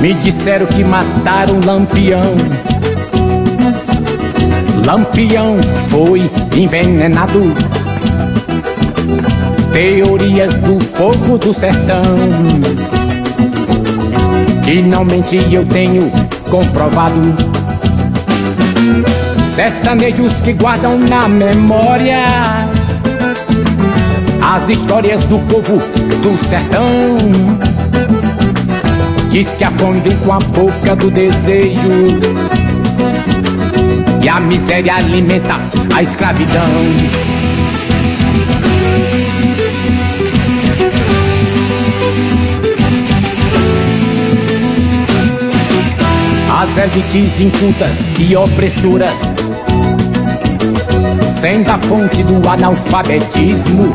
Disseram que mataram Lampião. Lampião foi envenenado. Teorias do povo do sertão. Finalmente eu tenho comprovado. Sertanejos que guardam na memória as histórias do povo do sertão. Diz que a fome vem com a boca do desejo e a miséria alimenta a escravidão. As elites incultas e opressoras Sendo a fonte do analfabetismo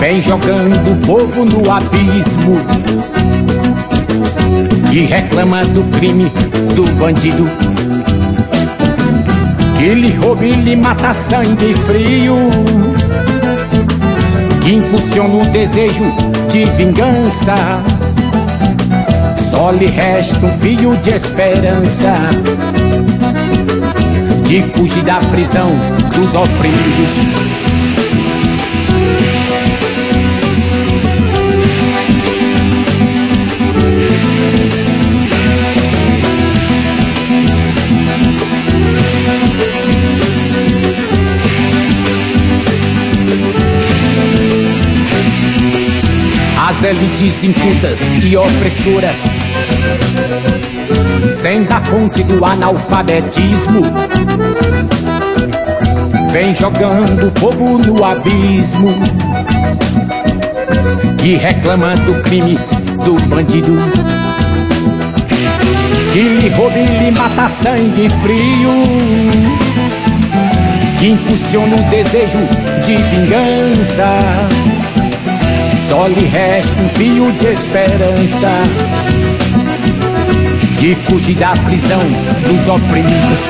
Vem jogando o povo no abismo E reclama do crime do bandido. Que lhe rouba e lhe mata sangue frio Que impulsiona o desejo de vingança. Só lhe resta um fio de esperança De fugir da prisão dos oprimidos As elites incultas e opressoras. Sendo a fonte do analfabetismo. Vem jogando o povo no abismo. Que reclama do crime do bandido. Que lhe rouba e lhe mata sangue frio. Que impulsiona o desejo de vingança só lhe resta um fio de esperança. De fugir da prisão dos oprimidos